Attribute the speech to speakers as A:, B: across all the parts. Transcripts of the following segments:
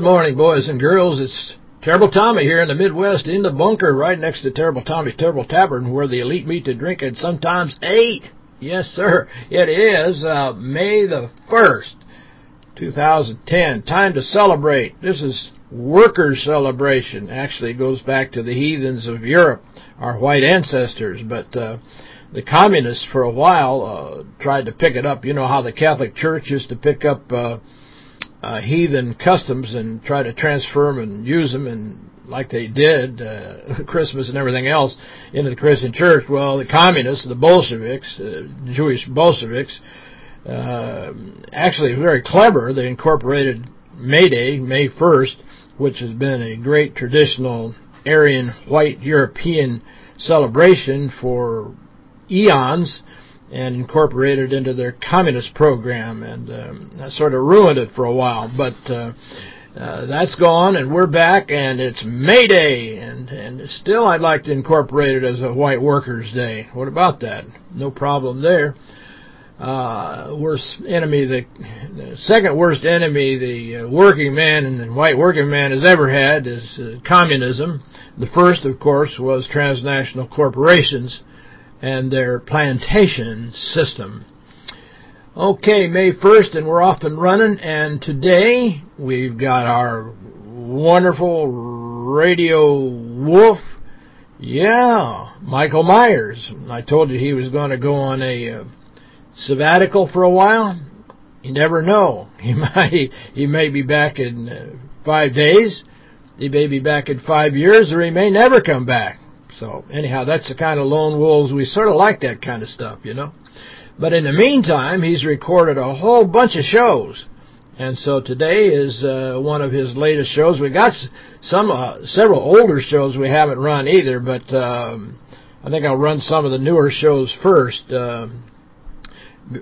A: Good morning, boys and girls. It's Terrible Tommy here in the Midwest in the bunker right next to Terrible Tommy's Terrible Tavern where the elite meet to drink and sometimes eat. Yes, sir. It is uh, May the 1st, 2010. Time to celebrate. This is workers' celebration. Actually, goes back to the heathens of Europe, our white ancestors. But uh, the communists, for a while, uh, tried to pick it up. You know how the Catholic Church used to pick up uh, uh, heathen customs and try to transfer them and use them and like they did uh, Christmas and everything else into the Christian church. Well, the communists, the Bolsheviks, uh, Jewish Bolsheviks, uh, actually very clever. They incorporated May Day, May 1st, which has been a great traditional Aryan white European celebration for eons and incorporated into their communist program, and um, that sort of ruined it for a while. But uh, uh, that's gone, and we're back, and it's May Day, and and still I'd like to incorporate it as a White Workers' Day. What about that? No problem there. Uh, worst enemy, the, the second worst enemy the uh, working man and the white working man has ever had is uh, communism. The first, of course, was transnational corporations and their plantation system. Okay, May 1st, and we're off and running, and today we've got our wonderful radio wolf, yeah, Michael Myers. I told you he was going to go on a uh, sabbatical for a while. You never know. He might he may be back in uh, five days. He may be back in five years, or he may never come back. So anyhow, that's the kind of lone wolves. We sort of like that kind of stuff, you know. But in the meantime, he's recorded a whole bunch of shows. And so today is uh, one of his latest shows. We got some uh, several older shows we haven't run either, but um, I think I'll run some of the newer shows first. Uh,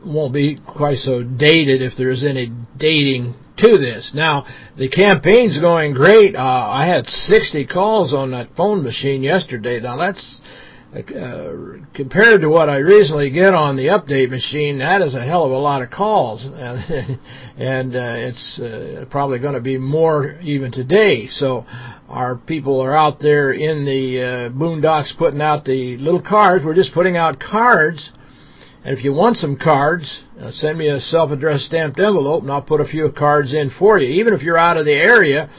A: won't be quite so dated if there's any dating to this. Now, the campaign's going great. Uh, I had 60 calls on that phone machine yesterday. Now, that's uh, compared to what I recently get on the update machine, that is a hell of a lot of calls. and uh, it's uh, probably going to be more even today. So our people are out there in the uh, boondocks putting out the little cards. We're just putting out cards and if you want some cards, uh, send me a self-addressed stamped envelope, and I'll put a few cards in for you. Even if you're out of the area,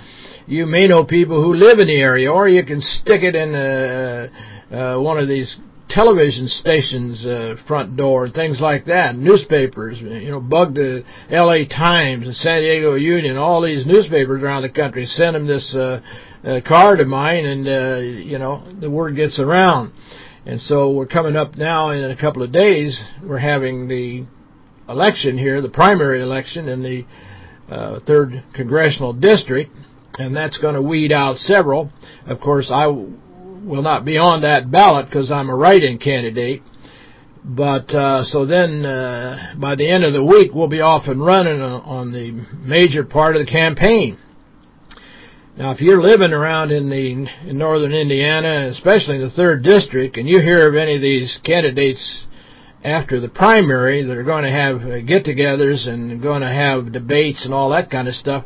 A: you may know people who live in the area, or you can stick it in uh, uh, one of these television stations uh, front door and things like that. Newspapers, you know, bug the L.A. Times and San Diego Union, all these newspapers around the country. Send them this uh, uh, card of mine, and uh, you know the word gets around. And so we're coming up now in a couple of days. We're having the election here, the primary election in the uh, 3rd Congressional District, and that's going to weed out several. Of course, I will not be on that ballot because I'm a write-in candidate. But uh, so then uh, by the end of the week, we'll be off and running on the major part of the campaign. Now, if you're living around in the in northern Indiana, especially in the 3rd District, and you hear of any of these candidates after the primary that are going to have uh, get-togethers and going to have debates and all that kind of stuff,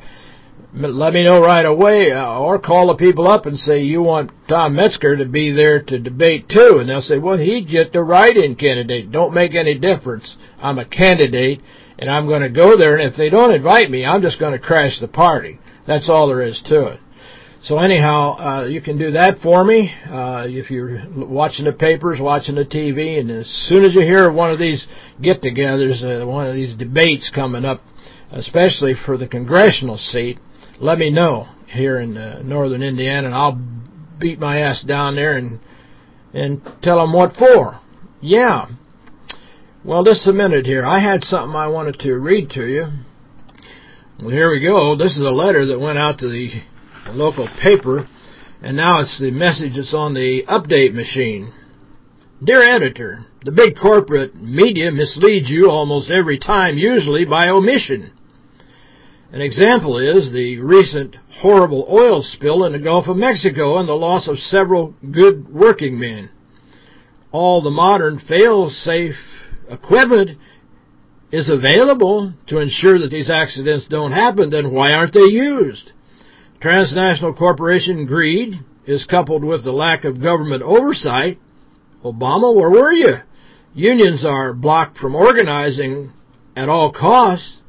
A: let me know right away uh, or call the people up and say you want Tom Metzger to be there to debate too. And they'll say, well, he's just a write-in candidate. Don't make any difference. I'm a candidate, and I'm going to go there, and if they don't invite me, I'm just going to crash the party. That's all there is to it. So anyhow, uh, you can do that for me uh, if you're watching the papers, watching the TV, and as soon as you hear one of these get-togethers, uh, one of these debates coming up, especially for the congressional seat, let me know here in uh, northern Indiana, and I'll beat my ass down there and and tell them what for. Yeah. Well, just a minute here. I had something I wanted to read to you. Well, here we go. This is a letter that went out to the local paper, and now it's the message that's on the update machine. Dear editor, the big corporate media misleads you almost every time, usually by omission. An example is the recent horrible oil spill in the Gulf of Mexico and the loss of several good working men. All the modern fail-safe equipment is available to ensure that these accidents don't happen, then why aren't they used? Transnational corporation greed is coupled with the lack of government oversight, Obama, where were you? Unions are blocked from organizing at all costs.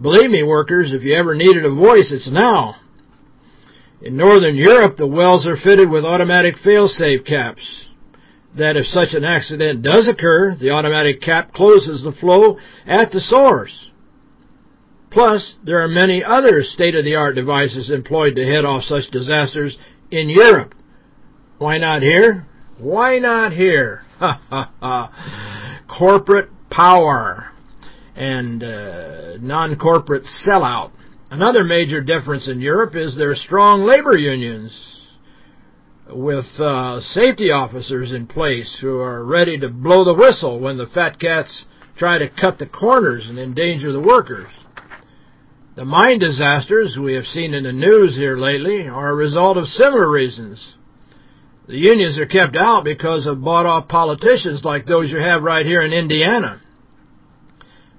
A: Believe me, workers, if you ever needed a voice, it's now. In Northern Europe, the wells are fitted with automatic fail-safe caps. That if such an accident does occur, the automatic cap closes the flow at the source. Plus, there are many other state-of-the-art devices employed to head off such disasters in Europe. Why not here? Why not here? Corporate power and uh, non-corporate sellout. Another major difference in Europe is their strong labor unions with uh, safety officers in place who are ready to blow the whistle when the fat cats try to cut the corners and endanger the workers. The mine disasters we have seen in the news here lately are a result of similar reasons. The unions are kept out because of bought-off politicians like those you have right here in Indiana.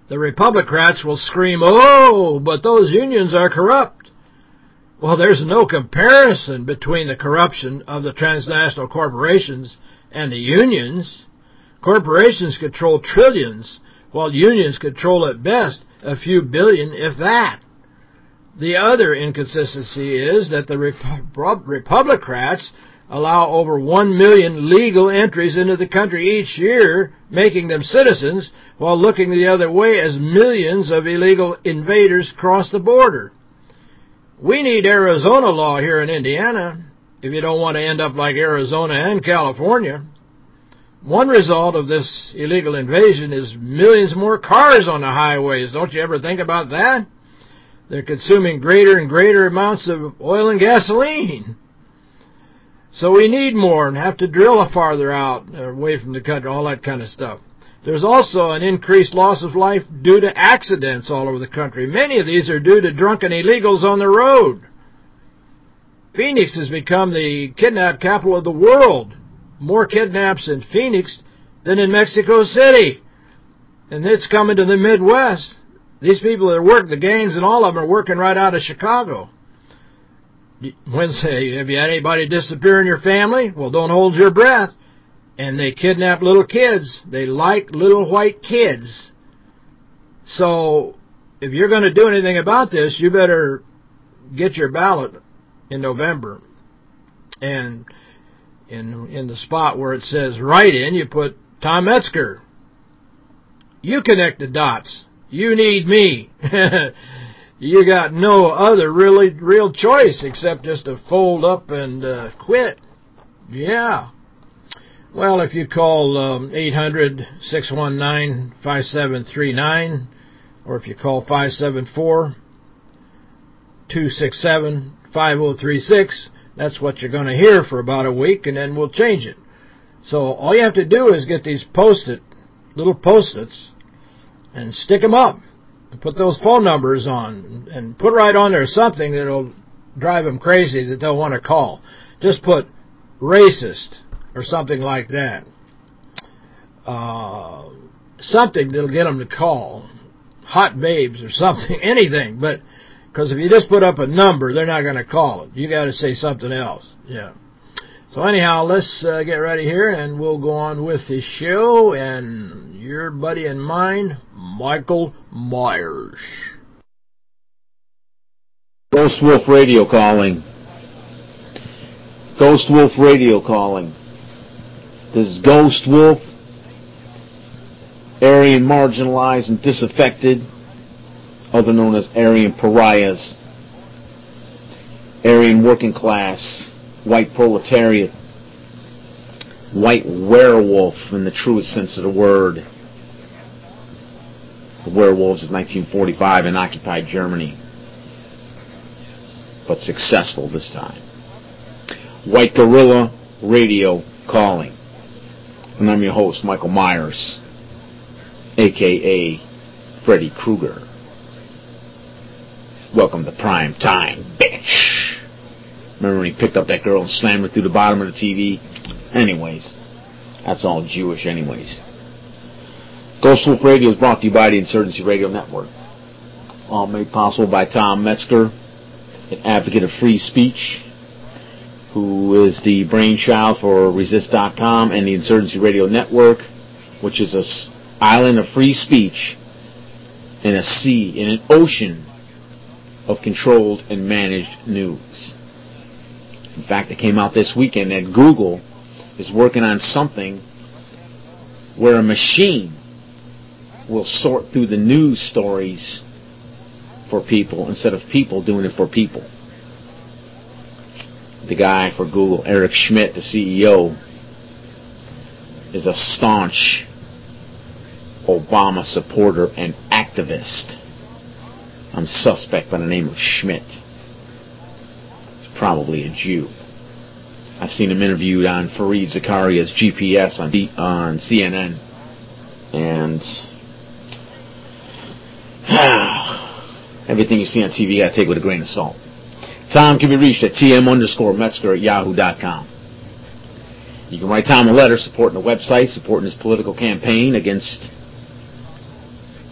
A: The Republicrats will scream, oh, but those unions are corrupt. Well, there's no comparison between the corruption of the transnational corporations and the unions. Corporations control trillions, while unions control at best a few billion, if that. The other inconsistency is that the Republicrats allow over 1 million legal entries into the country each year, making them citizens, while looking the other way as millions of illegal invaders cross the border. We need Arizona law here in Indiana if you don't want to end up like Arizona and California. One result of this illegal invasion is millions more cars on the highways. Don't you ever think about that? They're consuming greater and greater amounts of oil and gasoline. So we need more and have to drill farther out, uh, away from the country, all that kind of stuff. There's also an increased loss of life due to accidents all over the country. Many of these are due to drunken illegals on the road. Phoenix has become the kidnap capital of the world. More kidnaps in Phoenix than in Mexico City. And it's coming to the Midwest. These people that work, the gangs and all of them are working right out of Chicago. When say, have you had anybody disappear in your family? Well, don't hold your breath. And they kidnap little kids. They like little white kids. So, if you're going to do anything about this, you better get your ballot in November. And in in the spot where it says write-in, you put Tom Metzger. You connect the dots. You need me. you got no other really real choice except just to fold up and uh, quit. Yeah. Well, if you call um, 800-619-5739 or if you call 574-267-5036, that's what you're going to hear for about a week, and then we'll change it. So all you have to do is get these post-it, little post-its, and stick them up. And put those phone numbers on and put right on there something that'll drive them crazy that they'll want to call. Just put racist or something like that. Uh, something that'll get them to call. Hot babes or something, anything. But because if you just put up a number, they're not going to call it. You got to say something else. Yeah. So anyhow, let's uh, get ready here, and we'll go on with the show. And your buddy and mine, Michael Myers.
B: Ghost Wolf Radio calling. Ghost Wolf Radio calling. This is Ghost Wolf, Aryan marginalized and disaffected, other known as Aryan pariahs, Aryan working class, white proletariat, white werewolf in the truest sense of the word. The werewolves of 1945 in occupied Germany, but successful this time. White Guerrilla Radio calling. And I'm your host, Michael Myers, aka Freddy Krueger. Welcome to prime time, bitch. Remember when he picked up that girl and slammed her through the bottom of the TV? Anyways, that's all Jewish anyways. Wolf Radio is brought to you by the Insurgency Radio Network. All made possible by Tom Metzger an advocate of free speech, who is the brainchild for Resist.com and the Insurgency Radio Network, which is an island of free speech in a sea, in an ocean of controlled and managed news. In fact, it came out this weekend that Google is working on something where a machine will sort through the news stories for people instead of people doing it for people. The guy for Google, Eric Schmidt, the CEO, is a staunch Obama supporter and activist. I'm suspect by the name of Schmidt. He's probably a Jew. I've seen him interviewed on Fareed Zakaria's GPS on, D- on CNN. And everything you see on TV, you gotta take with a grain of salt. Tom can be reached at tm underscore metzger at yahoo.com. You can write Tom a letter supporting the website, supporting his political campaign against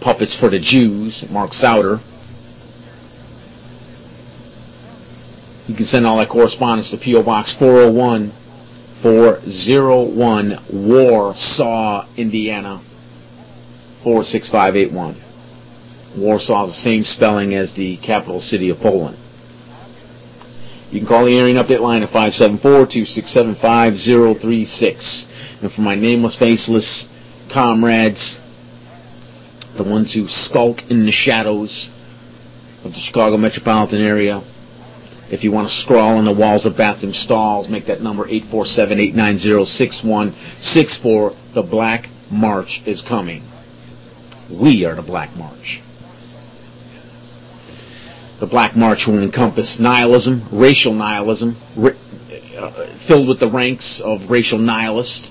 B: puppets for the Jews, Mark Souder. You can send all that correspondence to P.O. Box 401 401 Warsaw, Indiana 46581. Warsaw the same spelling as the capital city of Poland. You can call the Aryan Update line at 574-267-5036. And for my nameless, faceless comrades, the ones who skulk in the shadows of the Chicago metropolitan area, if you want to scrawl on the walls of bathroom stalls, make that number 847-890-6164. The Black March is coming. We are the Black March. The Black March will encompass nihilism, racial nihilism, ri- uh, filled with the ranks of racial nihilists,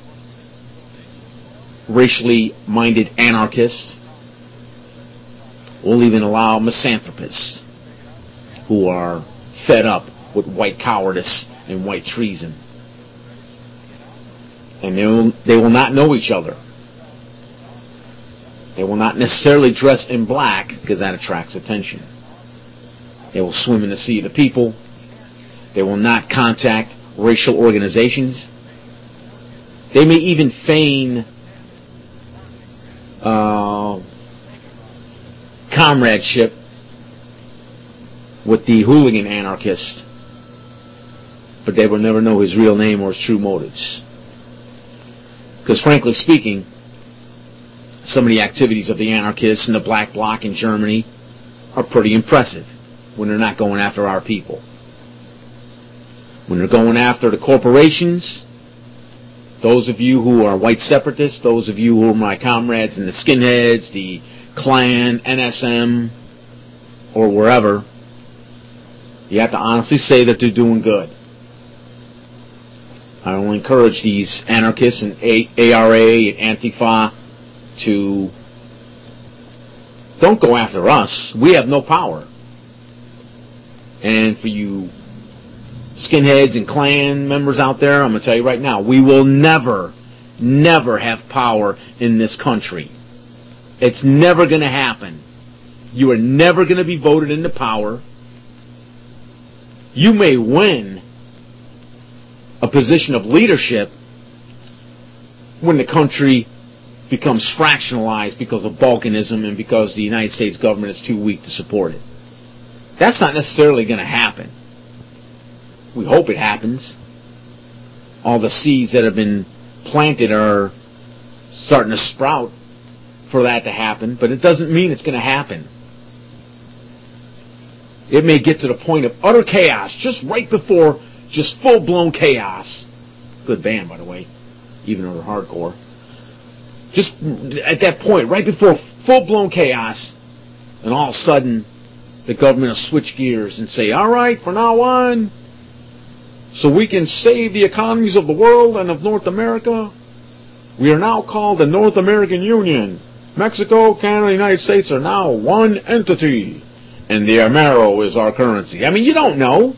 B: racially minded anarchists. We'll even allow misanthropists who are fed up with white cowardice and white treason. And they will, they will not know each other. They will not necessarily dress in black because that attracts attention. They will swim in the sea of the people. They will not contact racial organizations. They may even feign uh, comradeship with the hooligan anarchist, but they will never know his real name or his true motives. Because frankly speaking, some of the activities of the anarchists and the black bloc in Germany are pretty impressive when they're not going after our people. When they're going after the corporations, those of you who are white separatists, those of you who are my comrades in the skinheads, the Klan, NSM, or wherever, you have to honestly say that they're doing good. I will encourage these anarchists and ARA and Antifa to don't go after us. We have no power. And for you skinheads and Klan members out there, I'm going to tell you right now, we will never, never have power in this country. It's never going to happen. You are never going to be voted into power. You may win a position of leadership when the country becomes fractionalized because of balkanism and because the United States government is too weak to support it. That's not necessarily going to happen. We hope it happens. All the seeds that have been planted are starting to sprout for that to happen, but it doesn't mean it's going to happen. It may get to the point of utter chaos just right before just full blown chaos. Good band, by the way, even though they're hardcore. Just at that point, right before full blown chaos, and all of a sudden, the government will switch gears and say, all right, from now on, so we can save the economies of the world and of North America, we are now called the North American Union. Mexico, Canada, and United States are now one entity. And the Amero is our currency. I mean, you don't know.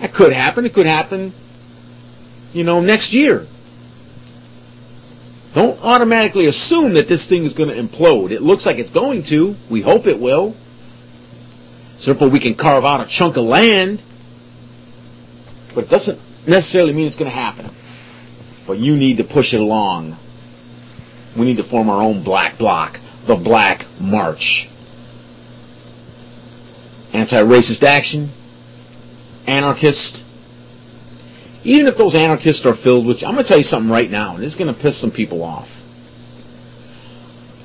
B: That could happen. It could happen, you know, next year. Don't automatically assume that this thing is going to implode. It looks like it's going to. We hope it will. So therefore we can carve out a chunk of land, but it doesn't necessarily mean it's going to happen. But you need to push it along. We need to form our own black bloc, the Black March. Anti-racist action, anarchist. Even if those anarchists are filled with, I'm going to tell you something right now, and it's going to piss some people off.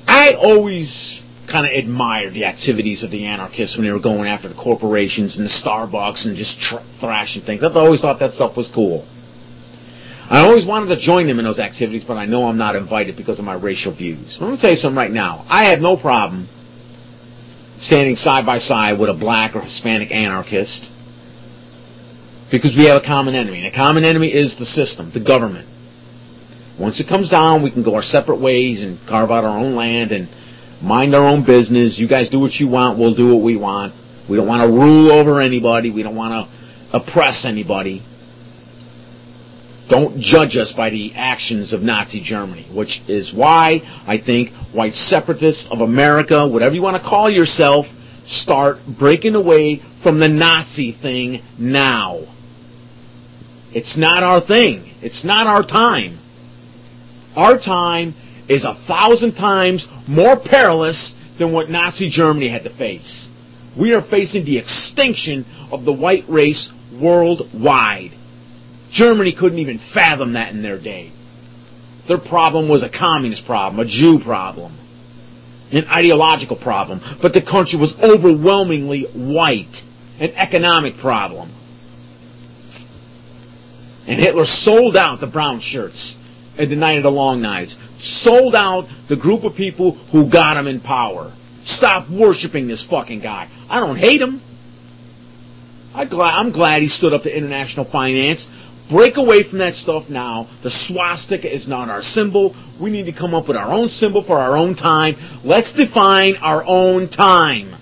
B: I always kind of admired the activities of the anarchists when they were going after the corporations and the Starbucks and just tr- thrashing things. I've always thought that stuff was cool. I always wanted to join them in those activities, but I know I'm not invited because of my racial views. Let me tell you something right now. I have no problem standing side by side with a black or Hispanic anarchist because we have a common enemy. And the common enemy is the system, the government. Once it comes down, we can go our separate ways and carve out our own land and mind our own business. You guys do what you want, we'll do what we want. We don't want to rule over anybody. We don't want to oppress anybody. Don't judge us by the actions of Nazi Germany, which is why I think white separatists of America, whatever you want to call yourself, start breaking away from the Nazi thing now. It's not our thing. It's not our time. Our time is a thousand times more perilous than what Nazi Germany had to face. We are facing the extinction of the white race worldwide. Germany couldn't even fathom that in their day. Their problem was a communist problem, a Jew problem, an ideological problem, but the country was overwhelmingly white, an economic problem. And Hitler sold out the brown shirts at the Night of the Long Knives, sold out the group of people who got him in power. Stop worshiping this fucking guy. I don't hate him. I'm glad he stood up to international finance. Break away from that stuff now. The swastika is not our symbol. We need to come up with our own symbol for our own time. Let's define our own time.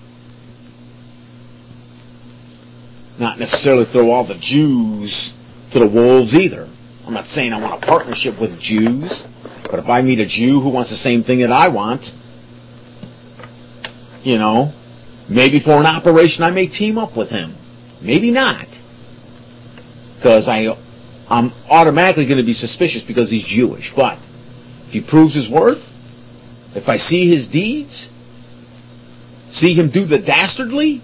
B: Not necessarily throw all the Jews to the wolves either. I'm not saying I want a partnership with Jews, but if I meet a Jew who wants the same thing that I want, you know, maybe for an operation I may team up with him. Maybe not. Because I I'm automatically going to be suspicious because he's Jewish. But if he proves his worth, if I see his deeds, see him do the dastardly,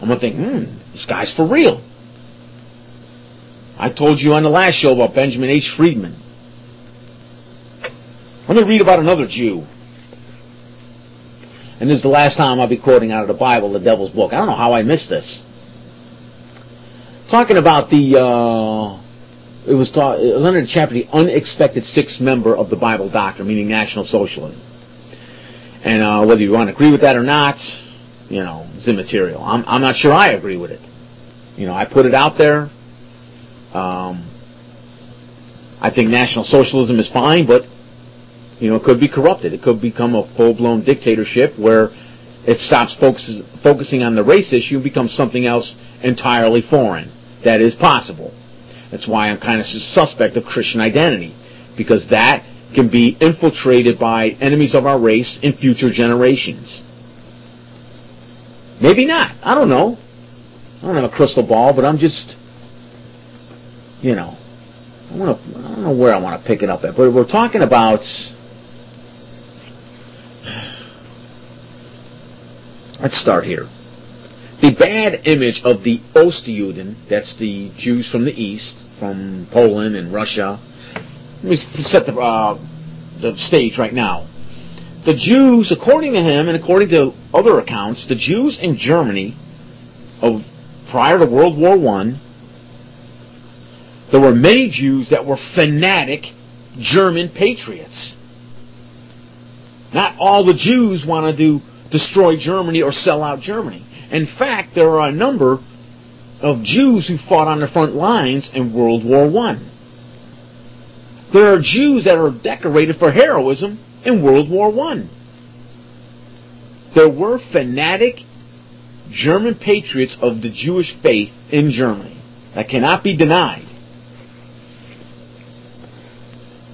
B: I'm going to think, hmm, this guy's for real. I told you on the last show about Benjamin H. Friedman. Let me read about another Jew. And this is the last time I'll be quoting out of the Bible, the devil's book. I don't know how I missed this talking about the uh, it was taught it was under the chapter the unexpected sixth member of the Bible doctrine, meaning National Socialism. And uh, whether you want to agree with that or not, you know, it's immaterial. I'm I'm not sure I agree with it. You know, I put it out there. Um, I think National Socialism is fine, but you know, it could be corrupted. It could become a full-blown dictatorship where it stops focus, focusing on the race issue and becomes something else entirely foreign that is possible. That's why I'm kind of suspect of Christian identity, because that can be infiltrated by enemies of our race in future generations. Maybe not. I don't know. I don't have a crystal ball, but I'm just, you know, I want to. I don't know where I want to pick it up at, but we're talking about. Let's start here the bad image of the Ostjuden, that's the Jews from the East, from Poland and Russia. Let me set the, uh, the stage right now. The Jews, according to him and according to other accounts, the Jews in Germany of prior to World War One, there were many Jews that were fanatic German patriots. Not all the Jews wanted to destroy Germany or sell out Germany. In fact, there are a number of Jews who fought on the front lines in World War I. There are Jews that are decorated for heroism in World War I. There were fanatic German patriots of the Jewish faith in Germany. That cannot be denied.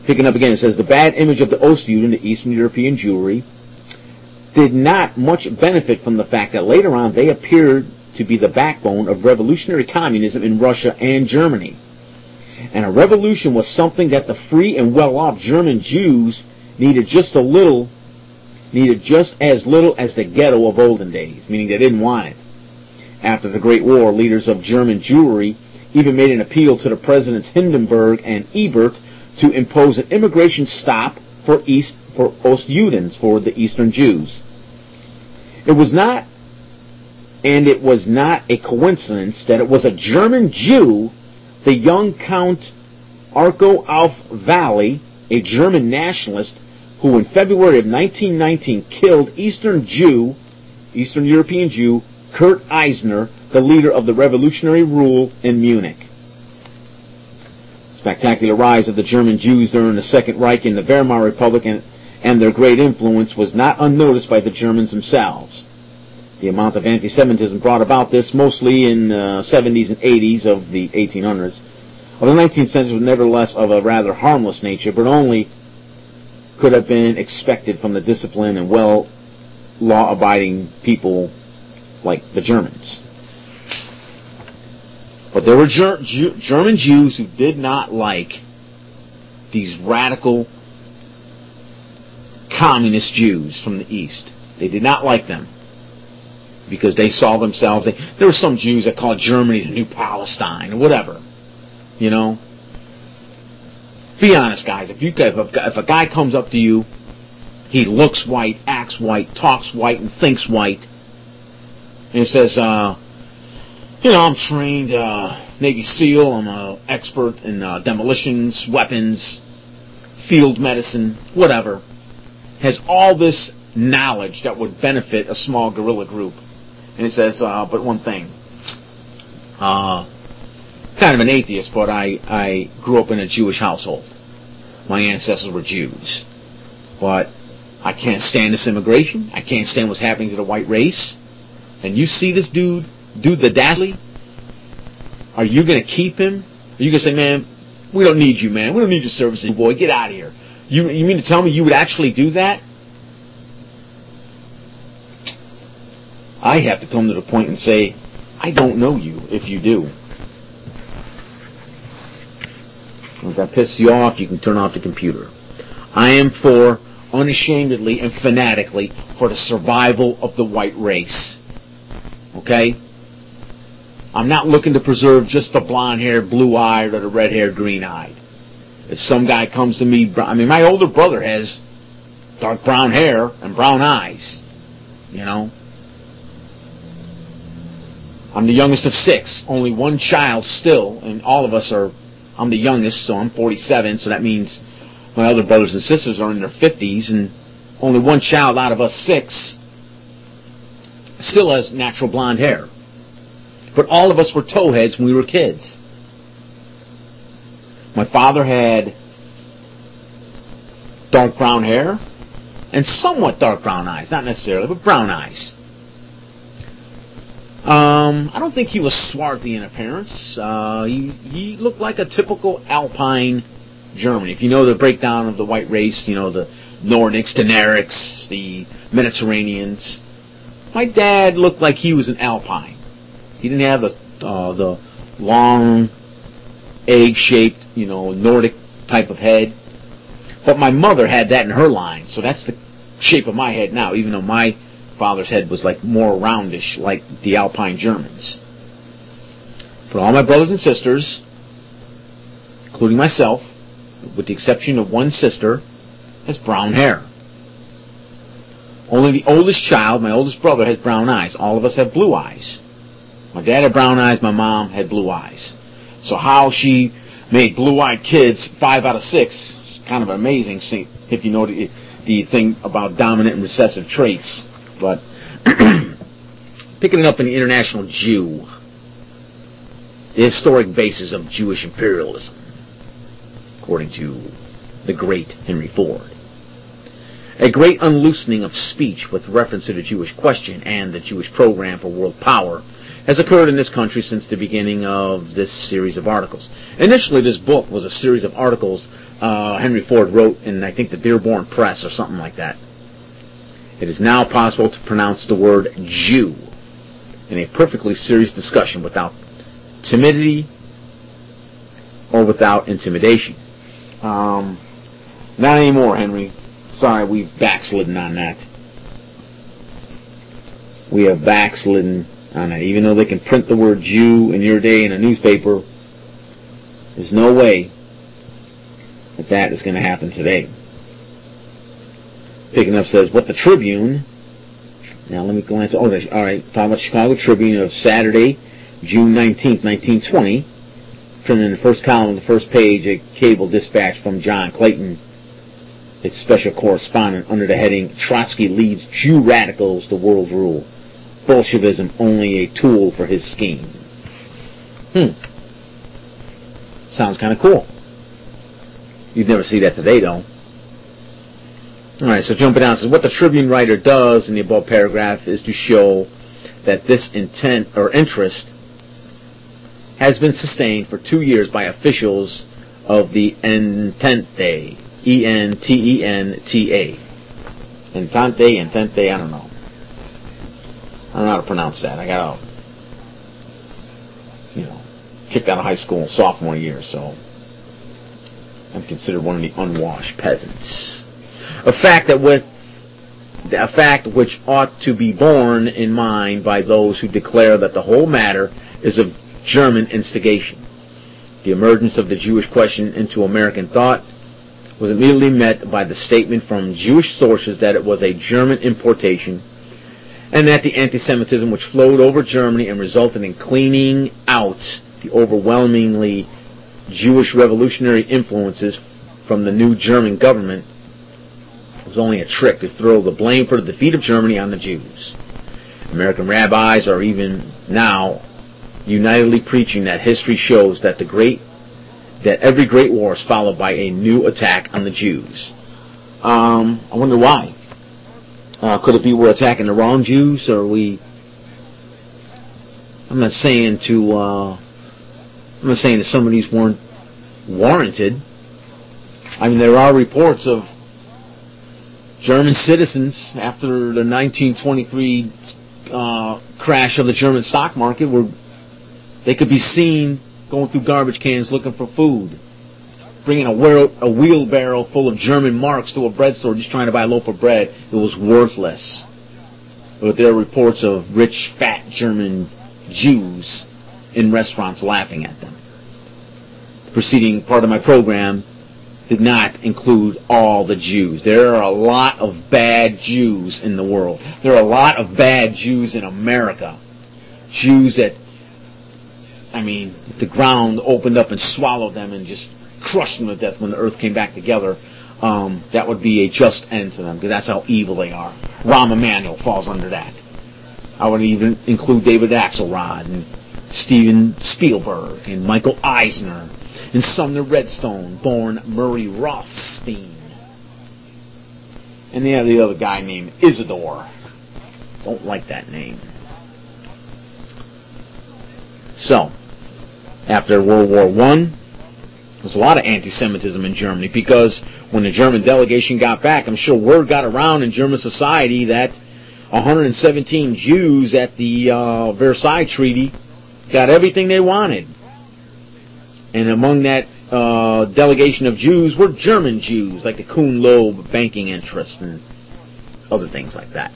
B: Picking up again, it says the bad image of the Ostjuden, the Eastern European Jewry, did not much benefit from the fact that later on they appeared to be the backbone of revolutionary communism in Russia and Germany. And a revolution was something that the free and well-off German Jews needed just a little, needed just as little as the ghetto of olden days, meaning they didn't want it. After the Great War, leaders of German Jewry even made an appeal to the presidents Hindenburg and Ebert to impose an immigration stop for East for Ostjudens, for the Eastern Jews. It was not, and it was not a coincidence that it was a German Jew, the young Count Arco auf Valley, a German nationalist, who in February of 1919 killed Eastern Jew, Eastern European Jew, Kurt Eisner, the leader of the revolutionary rule in Munich. Spectacular rise of the German Jews during the Second Reich in the Weimar Republic and, and their great influence was not unnoticed by the Germans themselves. The amount of anti-Semitism brought about this mostly in the uh, 70s and 80s of the 1800s. Well, the 19th century was nevertheless of a rather harmless nature, but only could have been expected from the disciplined and well law-abiding people like the Germans. But there were Ger- German Jews who did not like these radical communist Jews from the East. They did not like them because they saw themselves. They, there were some Jews that called Germany the new Palestine or whatever. You know. Be honest, guys. If you if a, guy comes up to you, he looks white, acts white, talks white, and thinks white, and says, uh, you know, I'm trained uh, Navy SEAL. I'm an expert in uh, demolitions, weapons, field medicine, whatever. Has all this knowledge that would benefit a small guerrilla group. And he says, uh, but one thing. Uh, kind of an atheist, but I, I grew up in a Jewish household. My ancestors were Jews. But I can't stand this immigration. I can't stand what's happening to the white race and you see this dude do the dazzly, are you going to keep him? Are you going to say, man, we don't need you, man. We don't need your services, boy. Get out of here. You, you mean to tell me you would actually do that? I have to come to the point and say, I don't know you if you do. If that pisses you off, you can turn off the computer. I am for, unashamedly and fanatically, for the survival of the white race. Okay? I'm not looking to preserve just the blonde haired, blue eyed, or the red haired, green eyed. If some guy comes to me, I mean, my older brother has dark brown hair and brown eyes. You know? I'm the youngest of six, only one child still, and all of us are, I'm the youngest, so I'm 47, so that means my other brothers and sisters are in their 50s, and only one child out of us six still has natural blonde hair. But all of us were towheads when we were kids. My father had dark brown hair and somewhat dark brown eyes. Not necessarily, but brown eyes. Um, I don't think he was swarthy in appearance. Uh, he, he looked like a typical Alpine German. If you know the breakdown of the white race, you know the Nordics, Dinarics, the Mediterraneans. My dad looked like he was an Alpine. He didn't have the uh, the long, egg-shaped, you know, Nordic type of head. But my mother had that in her line, so that's the shape of my head now. Even though my father's head was like more roundish, like the Alpine Germans. But all my brothers and sisters, including myself, with the exception of one sister, has brown hair. Only the oldest child, my oldest brother, has brown eyes. All of us have blue eyes. My dad had brown eyes, my mom had blue eyes. So how she made blue-eyed kids five out of six is kind of amazing if you know the, the thing about dominant and recessive traits. But picking it up in the International Jew, the historic basis of Jewish imperialism, according to the great Henry Ford. A great unloosening of speech with reference to the Jewish question and the Jewish program for world power has occurred in this country since the beginning of this series of articles. Initially, this book was a series of articles uh, Henry Ford wrote in, I think, the Dearborn Press or something like that. It is now possible to pronounce the word Jew in a perfectly serious discussion without timidity or without intimidation. Um, not anymore, Henry. Sorry, we've backslidden on that. We have backslidden on that. Even though they can print the word Jew in your day in a newspaper, there's no way that that is going to happen today. Picking up says, what the Tribune, now let me glance, oh, all right, talking about Chicago Tribune of Saturday, June 19th, 1920, printed in the first column of the first page, a cable dispatch from John Clayton, its special correspondent, under the heading, Trotsky leads Jew radicals to world rule. Bolshevism only a tool for his scheme. Hmm. Sounds kind of cool. You'd never see that today, though. Alright, so jumping down, says what the Tribune writer does in the above paragraph is to show that this intent or interest has been sustained for two years by officials of the Entente, E-N-T-E-N-T-A. Entente, Entente, I don't know. I don't know how to pronounce that. I got, you know, kicked out of high school sophomore year, so I'm considered one of the unwashed peasants. A fact that with a fact which ought to be borne in mind by those who declare that the whole matter is of German instigation. The emergence of the Jewish question into American thought was immediately met by the statement from Jewish sources that it was a German importation and that the anti-Semitism which flowed over Germany and resulted in cleaning out the overwhelmingly Jewish revolutionary influences from the new German government was only a trick to throw the blame for the defeat of Germany on the Jews. American rabbis are even now unitedly preaching that history shows that the great that every great war is followed by a new attack on the Jews. Um, I wonder why. Uh, could it be we're attacking the wrong Jews, or we? I'm not saying to. Uh, I'm not saying that some of these weren't warranted. I mean, there are reports of German citizens after the 1923 uh, crash of the German stock market were they could be seen going through garbage cans looking for food, bringing a, a wheelbarrow full of German marks to a bread store just trying to buy a loaf of bread. It was worthless. But there are reports of rich, fat German Jews in restaurants laughing at them. The preceding part of my program did not include all the Jews. There are a lot of bad Jews in the world. There are a lot of bad Jews in America. Jews that I mean, if the ground opened up and swallowed them and just crushed them to death when the earth came back together, um, that would be a just end to them, because that's how evil they are. Rahm Emanuel falls under that. I would even include David Axelrod and Steven Spielberg and Michael Eisner and Sumner Redstone, born Murray Rothstein. And they have the other guy named Isidore. Don't like that name. So, after World War One, there's a lot of anti-Semitism in Germany because when the German delegation got back, I'm sure word got around in German society that 117 Jews at the uh, Versailles Treaty got everything they wanted. And among that uh, delegation of Jews were German Jews, like the Kuhn Loeb banking interest and other things like that.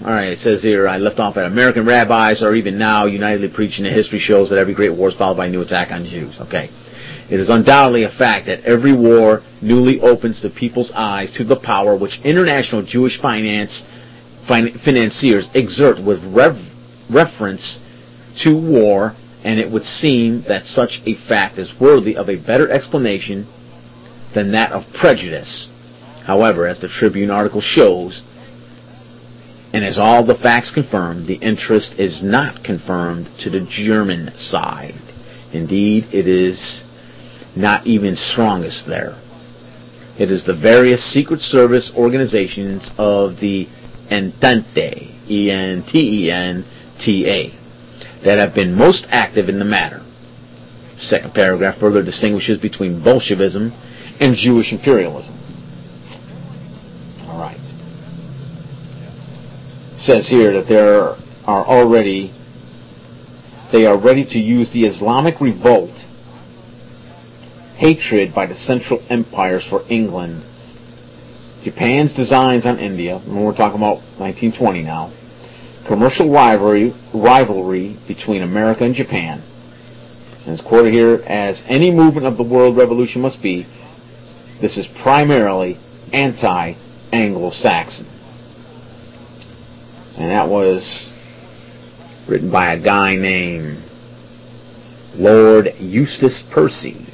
B: All right, it says here, I left off at American rabbis are even now unitedly preaching that history shows that every great war is followed by a new attack on Jews. Okay. It is undoubtedly a fact that every war newly opens the people's eyes to the power which international Jewish finance fin- financiers exert with rev- reference to war, and it would seem that such a fact is worthy of a better explanation than that of prejudice. However, as the Tribune article shows, and as all the facts confirm, the interest is not confirmed to the German side. Indeed, it is not even strongest there. It is the various secret service organizations of the Entente, E-N-T-E-N-T-A, that have been most active in the matter. Second paragraph further distinguishes between Bolshevism and Jewish imperialism. Says here that there are already they are ready to use the Islamic revolt, hatred by the Central Empires for England, Japan's designs on India, and we're talking about 1920 now, commercial rivalry, rivalry between America and Japan, and it's quoted here as any movement of the world revolution must be, this is primarily anti-Anglo-Saxon. And that was written by a guy named Lord Eustace Percy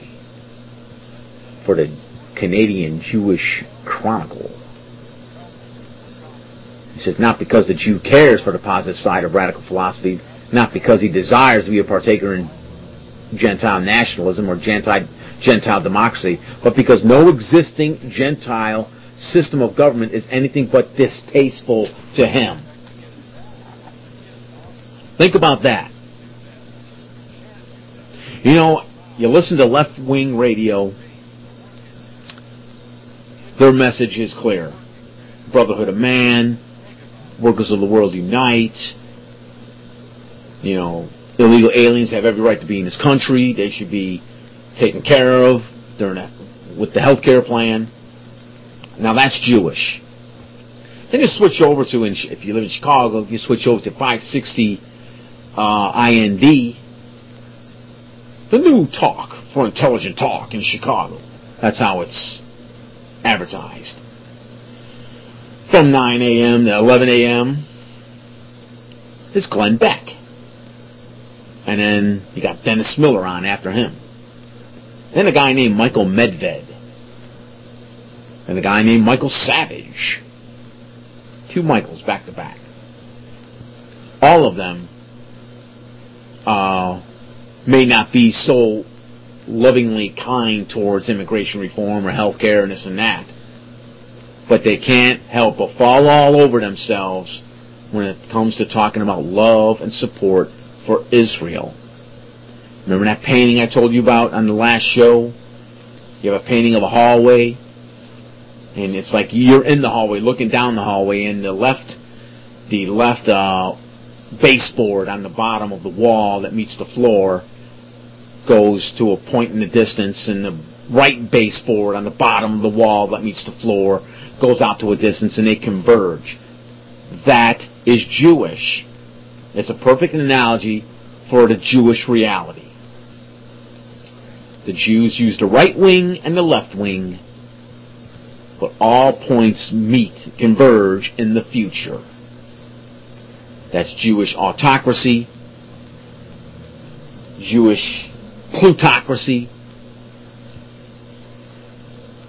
B: for the Canadian Jewish Chronicle. He says, not because the Jew cares for the positive side of radical philosophy, not because he desires to be a partaker in Gentile nationalism or Gentile, Gentile democracy, but because no existing Gentile system of government is anything but distasteful to him. Think about that. You know, you listen to left wing radio, their message is clear. Brotherhood of man, workers of the world unite, you know, illegal aliens have every right to be in this country, they should be taken care of, they're with the health care plan. Now that's Jewish. Then you switch over to, if you live in Chicago, you switch over to 560 uh, IND, the new talk for intelligent talk in Chicago. That's how it's advertised. From 9 a.m. to 11 a.m. is Glenn Beck. And then you got Dennis Miller on after him. Then a guy named Michael Medved. And a guy named Michael Savage. Two Michaels back to back. All of them uh, may not be so lovingly kind towards immigration reform or health care and this and that. But they can't help but fall all over themselves when it comes to talking about love and support for Israel. Remember that painting I told you about on the last show? You have a painting of a hallway, and it's like you're in the hallway, looking down the hallway, and the left, the left uh, baseboard on the bottom of the wall that meets the floor goes to a point in the distance, and the right baseboard on the bottom of the wall that meets the floor goes out to a distance, and they converge. That is Jewish. It's a perfect analogy for the Jewish reality. The Jews use the right wing and the left wing, but all points meet, converge in the future. That's Jewish autocracy, Jewish plutocracy.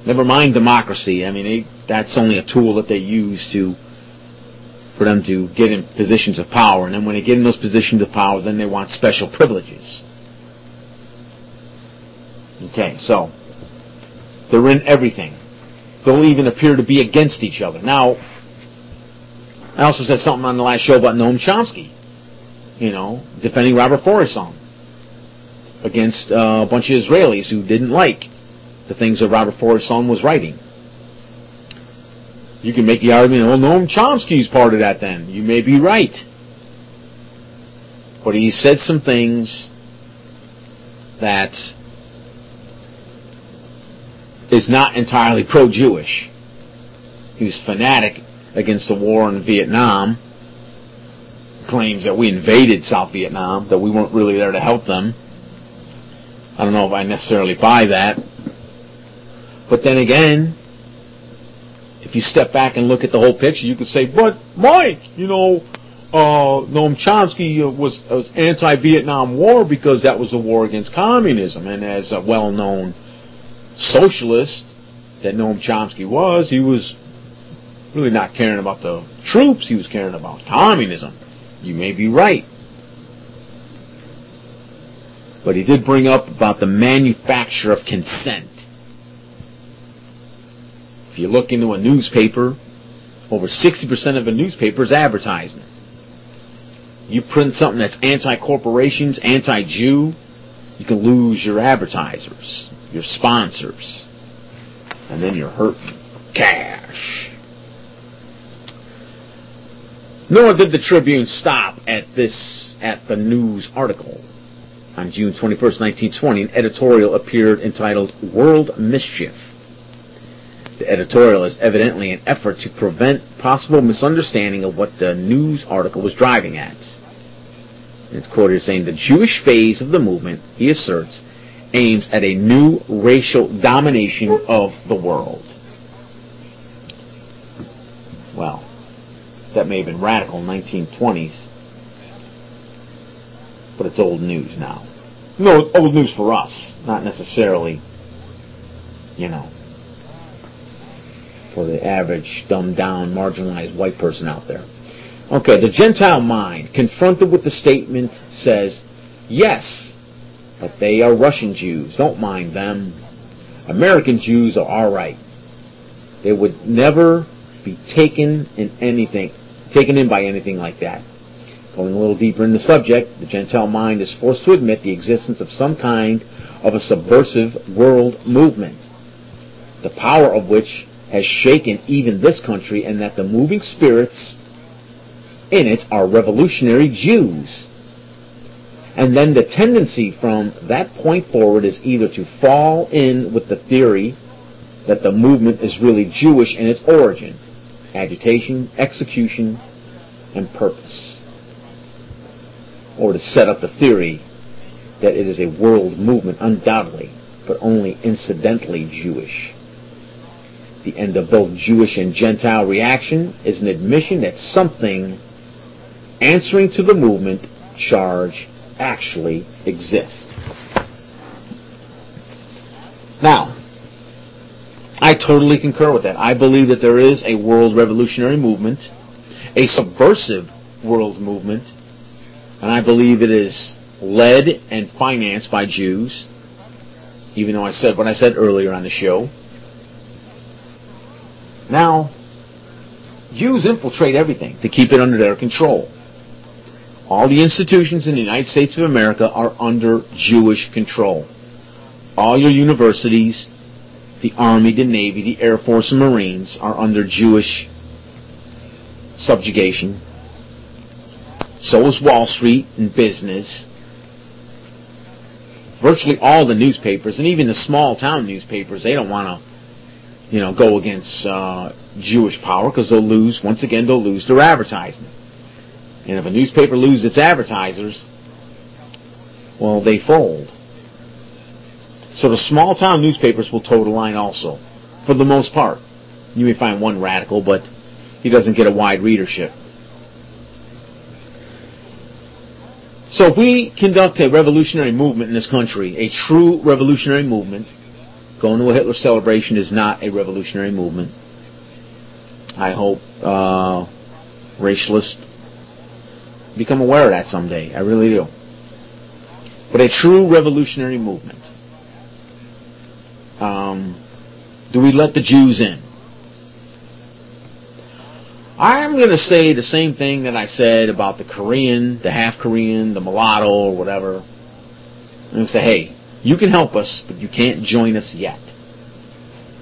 B: Never mind democracy. I mean, they, that's only a tool that they use to for them to get in positions of power. And then when they get in those positions of power, then they want special privileges. Okay, so they're in everything. They'll even appear to be against each other. Now, I also said something on the last show about Noam Chomsky, you know, defending Robert Faurisson against uh, a bunch of Israelis who didn't like the things that Robert Faurisson was writing. You can make the argument, well, Noam Chomsky's part of that then. You may be right. But he said some things that is not entirely pro-Jewish. He was fanatic against the war in Vietnam, claims that we invaded South Vietnam, that we weren't really there to help them. I don't know if I necessarily buy that. But then again, if you step back and look at the whole picture, you could say, but Mike, you know, uh, Noam Chomsky was, was anti-Vietnam War because that was a war against communism. And as a well-known socialist that Noam Chomsky was, he was really not caring about the troops. He was caring about communism. You may be right. But he did bring up about the manufacture of consent. If you look into a newspaper, over 60% of a newspaper is advertisement. You print something that's anti-corporations, anti-Jew, you can lose your advertisers, your sponsors, and then you're hurting cash. Nor did the Tribune stop at this at the news article. On June 21, 1920, an editorial appeared entitled World Mischief. The editorial is evidently an effort to prevent possible misunderstanding of what the news article was driving at. It's quoted as saying the Jewish phase of the movement, he asserts, aims at a new racial domination of the world. Well, that may have been radical in 1920s, but it's old news now. No, old news for us, not necessarily, you know, for the average dumbed down, marginalized white person out there. Okay, the Gentile mind, confronted with the statement, says, yes, but they are Russian Jews. Don't mind them. American Jews are alright. They would never be taken in anything, taken in by anything like that. Going a little deeper in the subject, the Gentile mind is forced to admit the existence of some kind of a subversive world movement, the power of which has shaken even this country, and that the moving spirits in it are revolutionary Jews. And then the tendency from that point forward is either to fall in with the theory that the movement is really Jewish in its origin, agitation, execution, and purpose. Or to set up the theory that it is a world movement, undoubtedly, but only incidentally Jewish. The end of both Jewish and Gentile reaction is an admission that something answering to the movement charge actually exists. Now, I totally concur with that. I believe that there is a world revolutionary movement, a subversive world movement, and I believe it is led and financed by Jews, even though I said what I said earlier on the show. Now, Jews infiltrate everything to keep it under their control. All the institutions in the United States of America are under Jewish control. All your universities, the Army, the Navy, the Air Force, and Marines are under Jewish subjugation. So is Wall Street and business. Virtually all the newspapers, and even the small town newspapers, they don't want to, you know, go against uh, Jewish power because they'll lose, once again, they'll lose their advertisement. And if a newspaper loses its advertisers, well, they fold. So the small town newspapers will toe the line also, for the most part. You may find one radical, but he doesn't get a wide readership. So if we conduct a revolutionary movement in this country, a true revolutionary movement, going to a Hitler celebration is not a revolutionary movement. I hope uh, racialists become aware of that someday. I really do. But a true revolutionary movement. Um, do we let the Jews in? I'm going to say the same thing that I said about the Korean, the half Korean, the mulatto, or whatever. To say, hey, you can help us, but you can't join us yet.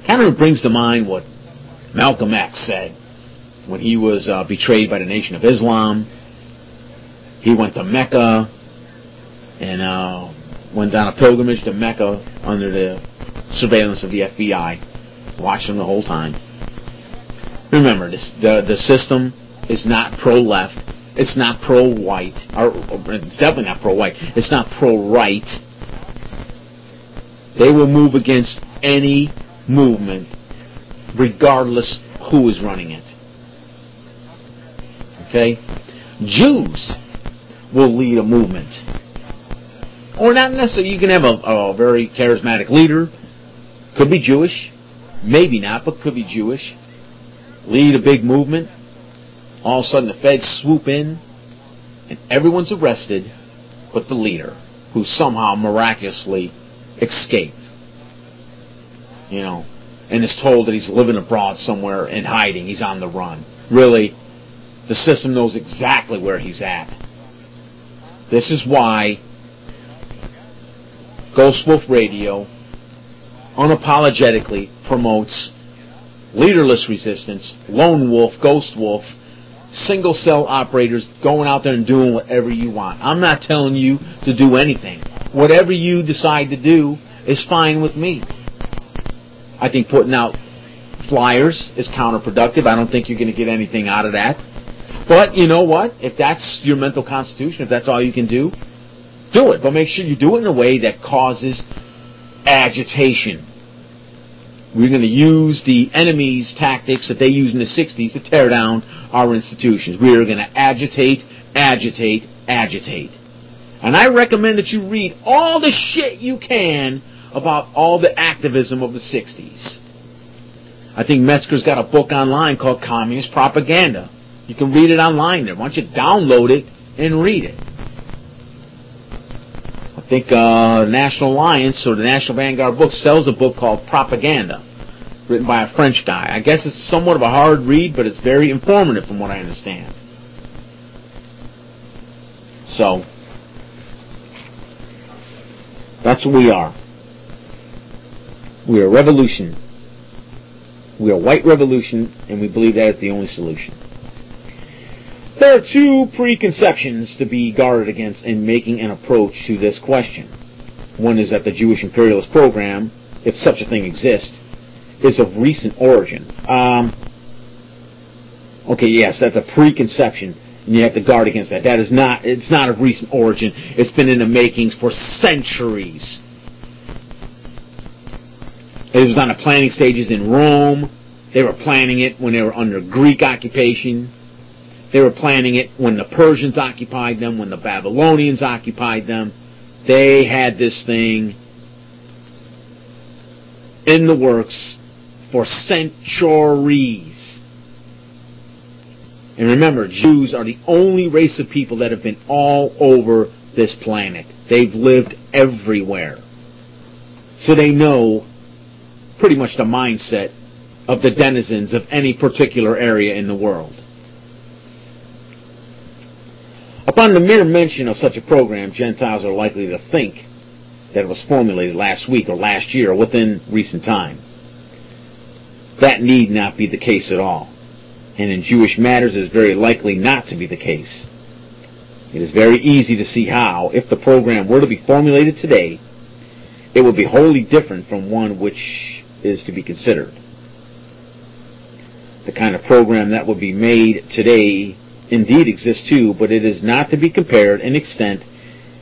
B: Kind of brings to mind what Malcolm X said when he was uh, betrayed by the Nation of Islam he went to Mecca and uh, went on a pilgrimage to Mecca under the surveillance of the FBI, watched them the whole time. Remember, this, the the system is not pro-left. It's not pro-white. Or, it's definitely not pro-white. It's not pro-right. They will move against any movement, regardless who is running it. Okay? Jews will lead a movement. Or not necessarily. You can have a, a very charismatic leader. Could be Jewish. Maybe not, but could be Jewish. Lead a big movement. All of a sudden the feds swoop in and everyone's arrested but the leader who somehow miraculously escaped. You know, and is told that he's living abroad somewhere in hiding. He's on the run. Really, the system knows exactly where he's at. This is why Ghost Wolf Radio unapologetically promotes leaderless resistance, lone wolf, ghost wolf, single cell operators going out there and doing whatever you want. I'm not telling you to do anything. Whatever you decide to do is fine with me. I think putting out flyers is counterproductive. I don't think you're going to get anything out of that. But you know what? If that's your mental constitution, if that's all you can do, do it. But make sure you do it in a way that causes agitation. We're going to use the enemy's tactics that they used in the 60s to tear down our institutions. We are going to agitate, agitate, agitate. And I recommend that you read all the shit you can about all the activism of the 60s. I think Metzger's got a book online called Communist Propaganda. You can read it online there. Why don't you download it and read it? I think uh, National Alliance or the National Vanguard book sells a book called Propaganda, written by a French guy. I guess it's somewhat of a hard read, but it's very informative from what I understand. So, that's what we are. We are revolution. We are white revolution, and we believe that is the only solution. There are two preconceptions to be guarded against in making an approach to this question. One is that the Jewish imperialist program, if such a thing exists, is of recent origin. Um, okay, yes, that's a preconception, and you have to guard against that. That is not, it's not of recent origin. It's been in the makings for centuries. It was on the planning stages in Rome. They were planning it when they were under Greek occupation. They were planning it when the Persians occupied them, when the Babylonians occupied them. They had this thing in the works for centuries. And remember, Jews are the only race of people that have been all over this planet. They've lived everywhere. So they know pretty much the mindset of the denizens of any particular area in the world. Upon the mere mention of such a program, Gentiles are likely to think that it was formulated last week or last year or within recent time. That need not be the case at all. And in Jewish matters, it is very likely not to be the case. It is very easy to see how, if the program were to be formulated today, it would be wholly different from one which is to be considered. The kind of program that would be made today indeed exists too, but it is not to be compared in extent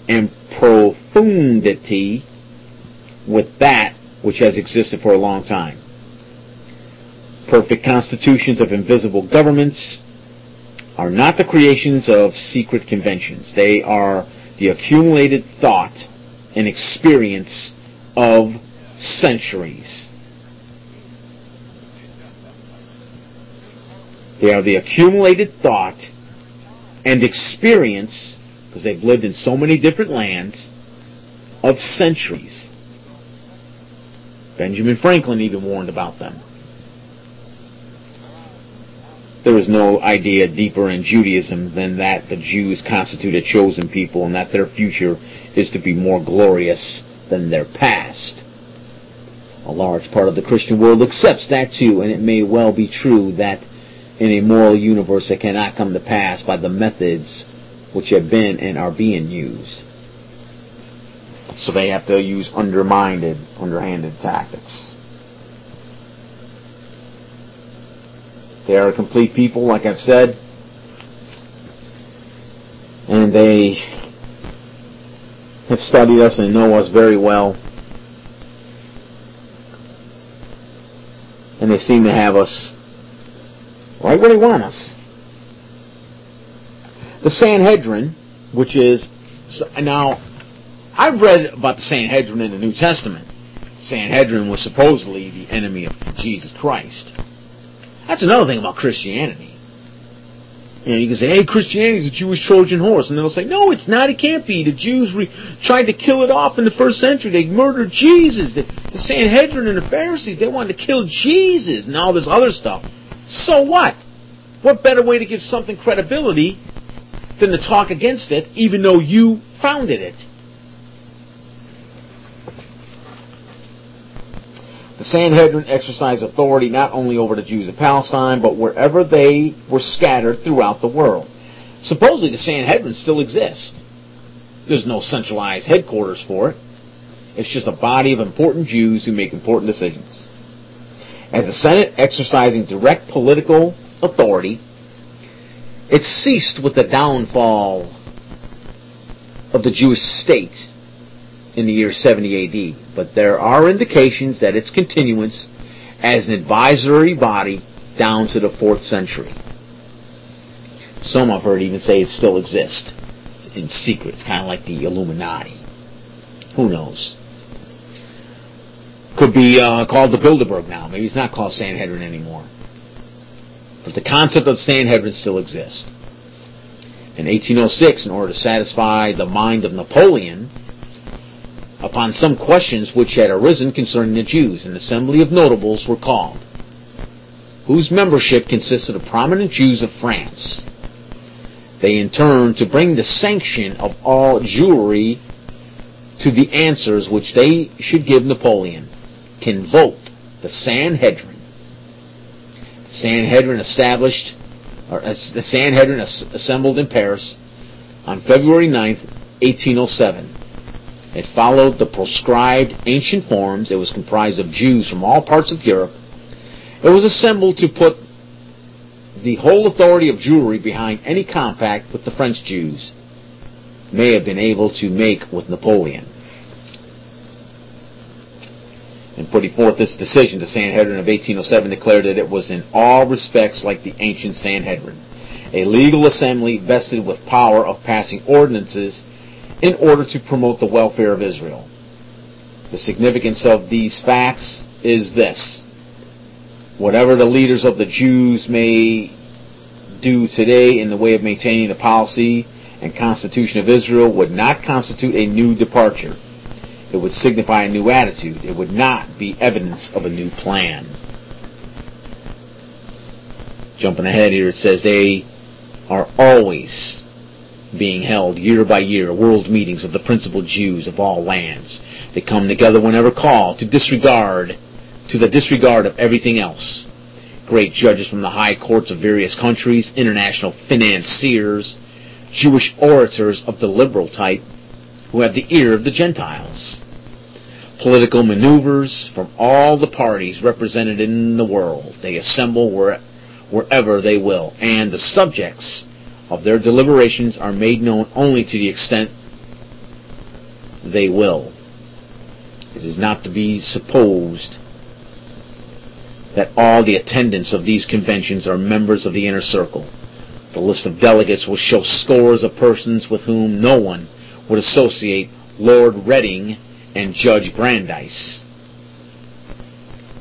B: and profundity with that which has existed for a long time. Perfect constitutions of invisible governments are not the creations of secret conventions. They are the accumulated thought and experience of centuries. They are the accumulated thought and experience, because they've lived in so many different lands, of centuries. Benjamin Franklin even warned about them. There is no idea deeper in Judaism than that the Jews constitute a chosen people and that their future is to be more glorious than their past. A large part of the Christian world accepts that too, and it may well be true that in a moral universe that cannot come to pass by the methods which have been and are being used. So they have to use undermined, underhanded tactics. They are a complete people, like I've said, and they have studied us and know us very well. And they seem to have us right where they want us. The Sanhedrin, which is now, I've read about the Sanhedrin in the New Testament. Sanhedrin was supposedly the enemy of Jesus Christ. That's another thing about Christianity. You know, you can say, hey, Christianity is a Jewish Trojan horse. And they'll say, no, it's not. It can't be. The Jews re- tried to kill it off in the first century. They murdered Jesus. The, the Sanhedrin and the Pharisees, they wanted to kill Jesus and all this other stuff. So what? What better way to give something credibility than to talk against it, even though you founded it? The Sanhedrin exercised authority not only over the Jews of Palestine, but wherever they were scattered throughout the world. Supposedly the Sanhedrin still exists. There's no centralized headquarters for it. It's just a body of important Jews who make important decisions. As the Senate exercising direct political authority, it ceased with the downfall of the Jewish state in the year 70 AD, but there are indications that its continuance as an advisory body down to the 4th century. Some I've heard even say it still exists in secret. It's kind of like the Illuminati. Who knows? Could be uh, called the Bilderberg now. Maybe it's not called Sanhedrin anymore. But the concept of Sanhedrin still exists. In 1806, in order to satisfy the mind of Napoleon, upon some questions which had arisen concerning the Jews, an assembly of notables were called, whose membership consisted of prominent Jews of France. They in turn to bring the sanction of all Jewry to the answers which they should give Napoleon, convoked the Sanhedrin. The Sanhedrin established, or uh, the Sanhedrin assembled in Paris on February 9th, 1807 it followed the proscribed ancient forms. It was comprised of Jews from all parts of Europe. It was assembled to put the whole authority of Jewry behind any compact with the French Jews may have been able to make with Napoleon. In putting forth this decision, the Sanhedrin of 1807 declared that it was in all respects like the ancient Sanhedrin, a legal assembly vested with power of passing ordinances in order to promote the welfare of Israel. The significance of these facts is this. Whatever the leaders of the Jews may do today in the way of maintaining the policy and constitution of Israel would not constitute a new departure. It would signify a new attitude. It would not be evidence of a new plan. Jumping ahead here, it says they are always being held year by year, world meetings of the principal Jews of all lands. They come together whenever called to disregard, to the disregard of everything else. Great judges from the high courts of various countries, international financiers, Jewish orators of the liberal type, who have the ear of the Gentiles. Political maneuvers from all the parties represented in the world. They assemble where, wherever they will, and the subjects of their deliberations are made known only to the extent they will. It is not to be supposed that all the attendants of these conventions are members of the inner circle. The list of delegates will show scores of persons with whom no one would associate Lord Reading and Judge Brandeis.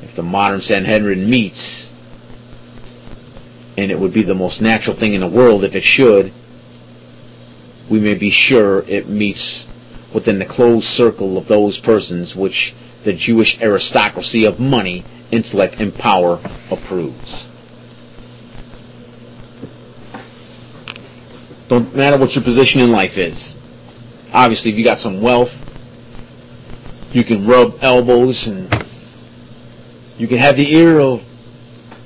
B: If the modern Sanhedrin meets, and it would be the most natural thing in the world if it should, we may be sure it meets within the closed circle of those persons which the Jewish aristocracy of money, intellect, and power approves. Don't matter what your position in life is. Obviously, if you got some wealth, you can rub elbows and you can have the ear of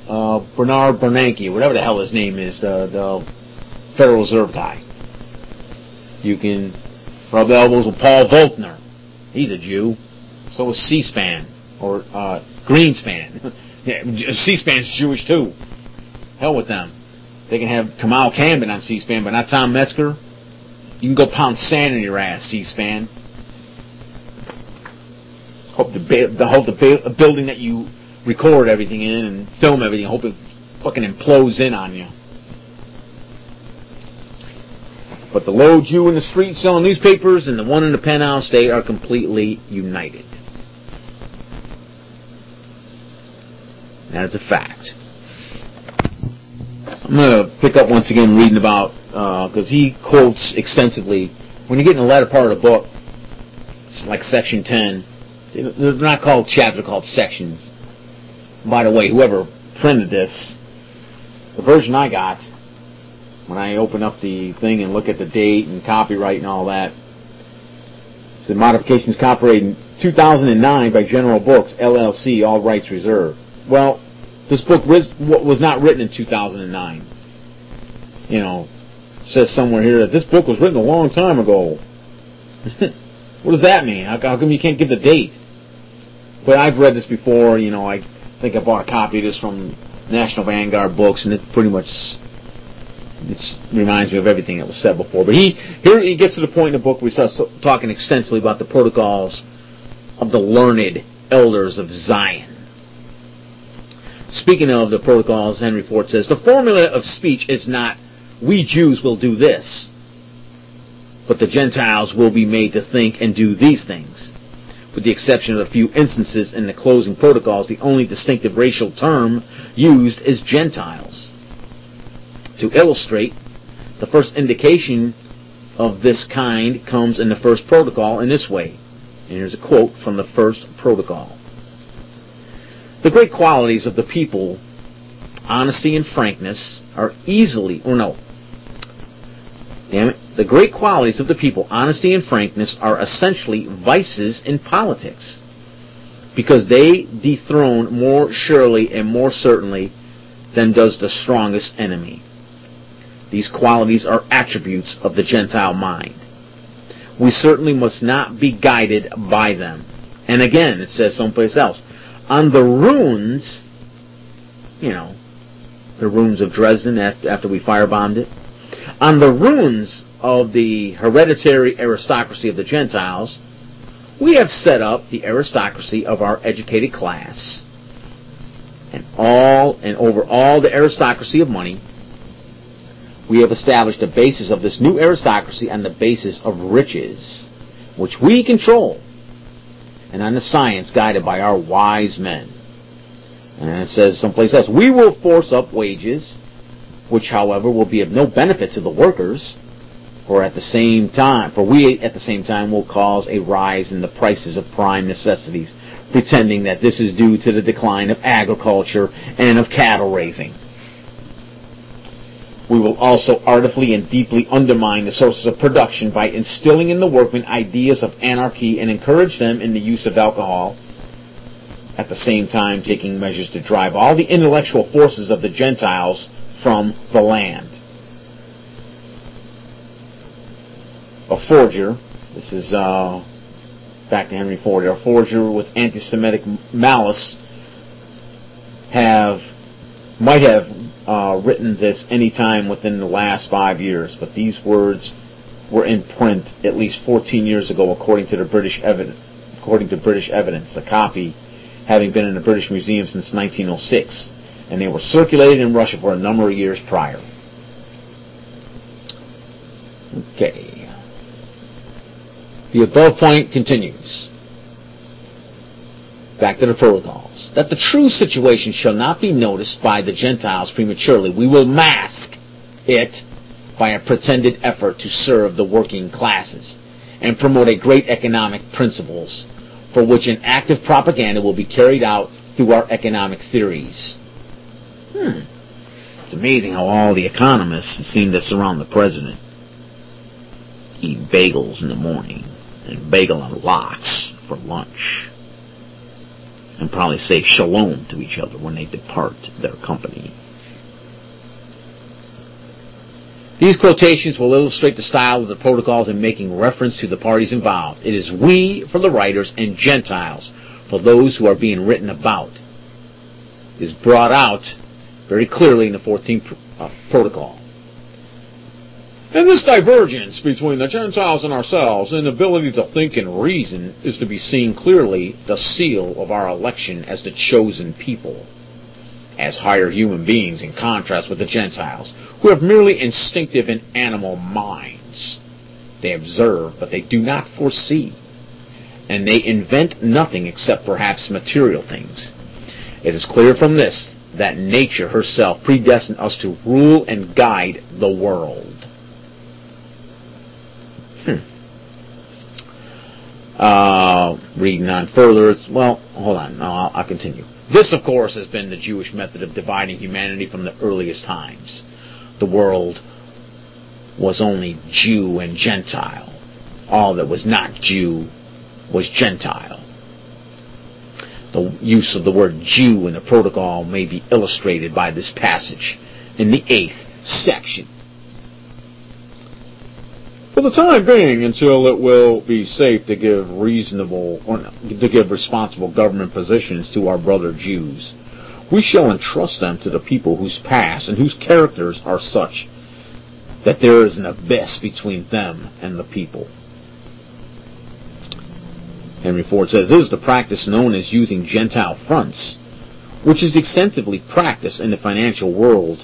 B: uh, Bernard Bernanke, whatever the hell his name is, the, the Federal Reserve guy. You can rub elbows with Paul Volcker. He's a Jew. So is C-SPAN or uh, Greenspan. yeah, C-SPAN's Jewish too. Hell with them. They can have Kamal Camden on C-SPAN, but not Tom Metzger. You can go pound sand in your ass, C-SPAN. Hope the, the hope the building that you record everything in and film everything, hope it fucking implodes in on you. But the low Jew in the street selling newspapers and the one in the penthouse, they are completely united. That is a fact. I'm going to pick up once again reading about, because uh, he quotes extensively. When you get in the latter part of the book, it's like section 10, they're not called chapters, they're called sections by the way, whoever printed this, the version I got, when I open up the thing and look at the date and copyright and all that, The modifications copyrighted in 2009 by General Books, LLC, all rights reserved. Well, this book was, was not written in 2009. You know, says somewhere here that this book was written a long time ago. what does that mean? How, how come you can't give the date? But I've read this before. You know, I think I bought a copy of this from National Vanguard Books, and it pretty much it reminds me of everything that was said before. But he here he gets to the point in the book where he starts talking extensively about the protocols of the learned elders of Zion. Speaking of the protocols, Henry Ford says the formula of speech is not "we Jews will do this," but the Gentiles will be made to think and do these things. With the exception of a few instances in the closing protocols, the only distinctive racial term used is Gentiles. To illustrate, the first indication of this kind comes in the first protocol in this way. And here's a quote from the first protocol. The great qualities of the people, honesty and frankness, are easily, or no, damn it, the great qualities of the people, honesty and frankness, are essentially vices in politics because they dethrone more surely and more certainly than does the strongest enemy. These qualities are attributes of the Gentile mind. We certainly must not be guided by them. And again, it says someplace else. On the ruins, you know, the ruins of Dresden after we firebombed it, on the ruins of the hereditary aristocracy of the Gentiles, we have set up the aristocracy of our educated class. And all and over all the aristocracy of money, we have established a basis of this new aristocracy on the basis of riches, which we control, and on the science guided by our wise men. And it says someplace else, we will force up wages, which however will be of no benefit to the workers, for at the same time, for we at the same time will cause a rise in the prices of prime necessities, pretending that this is due to the decline of agriculture and of cattle raising. We will also artfully and deeply undermine the sources of production by instilling in the workmen ideas of anarchy and encourage them in the use of alcohol, at the same time taking measures to drive all the intellectual forces of the Gentiles from the land. A forger, this is uh, back to Henry Ford, a forger with anti-Semitic malice have might have uh, written this any time within the last five years, but these words were in print at least 14 years ago, according to the British evidence. According to British evidence, a copy having been in the British Museum since 1906, and they were circulated in Russia for a number of years prior. Okay. The above point continues. Back to the protocols. That the true situation shall not be noticed by the Gentiles prematurely. We will mask it by a pretended effort to serve the working classes and promote a great economic principles for which an active propaganda will be carried out through our economic theories. Hmm. It's amazing how all the economists seem to surround the president. Eat bagels in the morning and bagel and lox for lunch. And probably say shalom to each other when they depart their company. These quotations will illustrate the style of the protocols in making reference to the parties involved. It is we for the writers and Gentiles for those who are being written about. It is brought out very clearly in the 14th uh, protocol. And this divergence between the Gentiles and ourselves in ability to think and reason is to be seen clearly the seal of our election as the chosen people, as higher human beings in contrast with the Gentiles, who have merely instinctive and animal minds. They observe, but they do not foresee. And they invent nothing except perhaps material things. It is clear from this that nature herself predestined us to rule and guide the world. Hmm. Uh, reading on further, it's, well, hold on, no, I'll, I'll continue. This, of course, has been the Jewish method of dividing humanity from the earliest times. The world was only Jew and Gentile. all that was not Jew was Gentile. The use of the word Jew in the protocol may be illustrated by this passage in the eighth section. For the time being, until it will be safe to give reasonable or to give responsible government positions to our brother Jews, we shall entrust them to the people whose past and whose characters are such that there is an abyss between them and the people. Henry Ford says this is the practice known as using Gentile fronts, which is extensively practiced in the financial world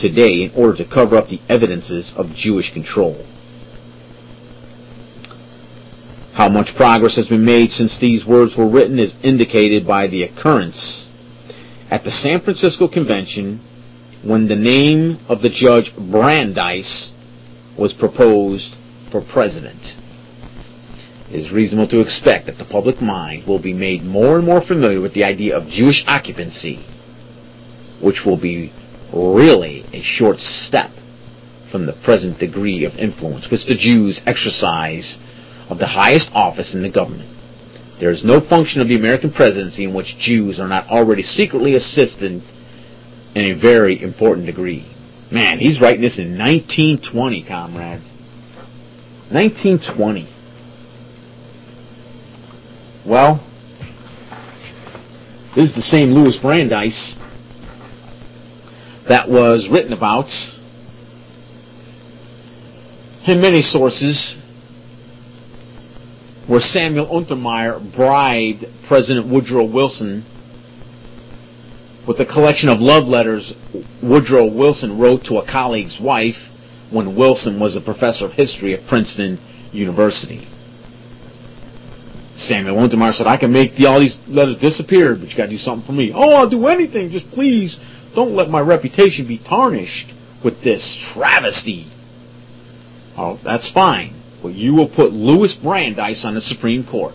B: today in order to cover up the evidences of Jewish control. How much progress has been made since these words were written is indicated by the occurrence at the San Francisco Convention when the name of the judge Brandeis was proposed for president. It is reasonable to expect that the public mind will be made more and more familiar with the idea of Jewish occupancy, which will be really a short step from the present degree of influence which the Jews exercise of the highest office in the government. There is no function of the American presidency in which Jews are not already secretly assisted in a very important degree. Man, he's writing this in 1920, comrades. 1920. Well, this is the same Louis Brandeis that was written about in many sources where Samuel Untermyer bribed President Woodrow Wilson with a collection of love letters Woodrow Wilson wrote to a colleague's wife when Wilson was a professor of history at Princeton University. Samuel Untermyer said, I can make the, all these letters disappear, but you gotta do something for me. Oh, I'll do anything, just please don't let my reputation be tarnished with this travesty. Oh, that's fine. But you will put Louis Brandeis on the Supreme Court.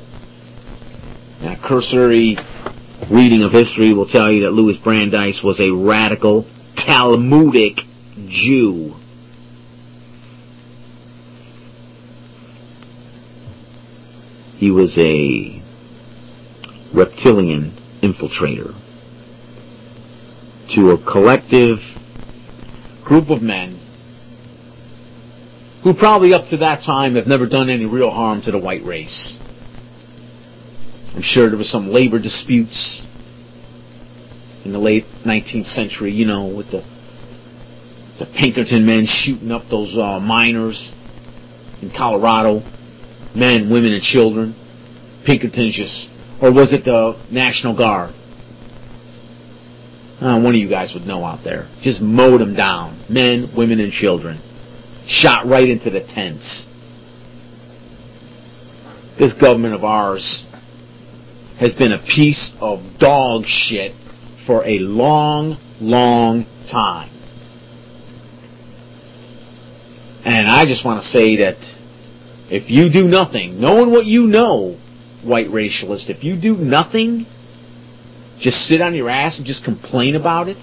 B: A cursory reading of history will tell you that Louis Brandeis was a radical Talmudic Jew. He was a reptilian infiltrator to a collective group of men who probably up to that time have never done any real harm to the white race. I'm sure there was some labor disputes in the late 19th century, you know, with the the Pinkerton men shooting up those uh, miners in Colorado, men, women, and children. Pinkerton's just, or was it the National Guard? Uh, one of you guys would know out there. Just mowed them down. Men, women, and children. Shot right into the tents. This government of ours has been a piece of dog shit for a long, long time. And I just want to say that if you do nothing, knowing what you know, white racialist, if you do nothing, just sit on your ass and just complain about it,